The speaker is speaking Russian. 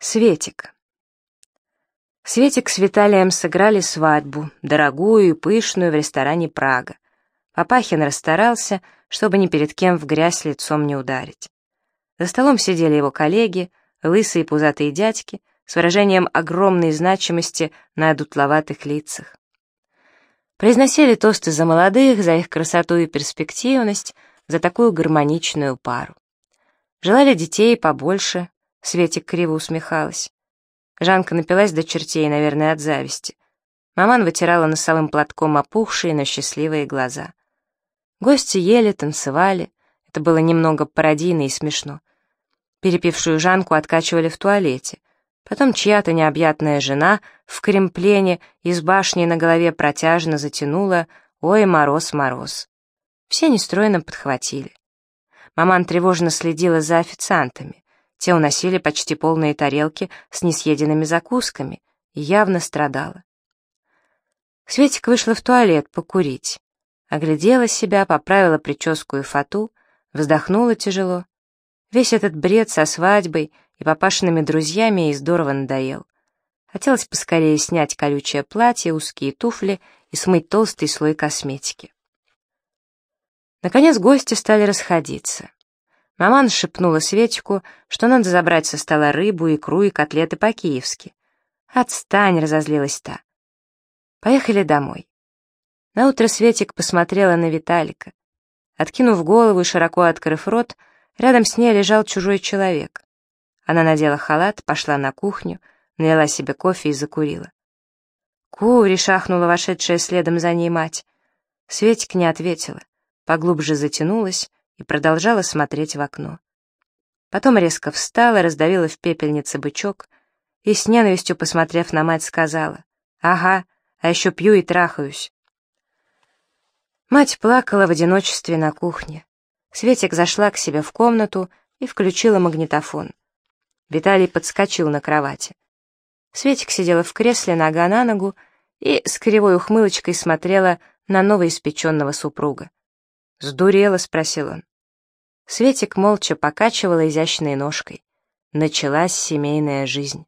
Светик. Светик с Виталием сыграли свадьбу, дорогую и пышную в ресторане «Прага». Папахин расстарался, чтобы ни перед кем в грязь лицом не ударить. За столом сидели его коллеги, лысые пузатые дядьки, с выражением огромной значимости на дутловатых лицах. Произносили тосты за молодых, за их красоту и перспективность, за такую гармоничную пару. Желали детей побольше, Светик криво усмехалась. Жанка напилась до чертей, наверное, от зависти. Маман вытирала носовым платком опухшие, но счастливые глаза. Гости ели, танцевали. Это было немного пародийно и смешно. Перепившую Жанку откачивали в туалете. Потом чья-то необъятная жена в кремплене из башни на голове протяжно затянула «Ой, мороз, мороз». Все нестроенно подхватили. Маман тревожно следила за официантами. Те уносили почти полные тарелки с несъеденными закусками и явно страдала. Светик вышла в туалет покурить. Оглядела себя, поправила прическу и фату, вздохнула тяжело. Весь этот бред со свадьбой и папашиными друзьями ей здорово надоел. Хотелось поскорее снять колючее платье, узкие туфли и смыть толстый слой косметики. Наконец гости стали расходиться. Маман шепнула Светику, что надо забрать со стола рыбу, икру и котлеты по-киевски. «Отстань!» — разозлилась та. Поехали домой. Наутро Светик посмотрела на Виталика. Откинув голову и широко открыв рот, рядом с ней лежал чужой человек. Она надела халат, пошла на кухню, налила себе кофе и закурила. «Кури!» — шахнула вошедшая следом за ней мать. Светик не ответила, поглубже затянулась и продолжала смотреть в окно. Потом резко встала, раздавила в пепельнице бычок и с ненавистью, посмотрев на мать, сказала, «Ага, а еще пью и трахаюсь». Мать плакала в одиночестве на кухне. Светик зашла к себе в комнату и включила магнитофон. Виталий подскочил на кровати. Светик сидела в кресле нога на ногу и с кривой ухмылочкой смотрела на новоиспеченного супруга. «Сдурела?» — спросил он. Светик молча покачивала изящной ножкой. Началась семейная жизнь.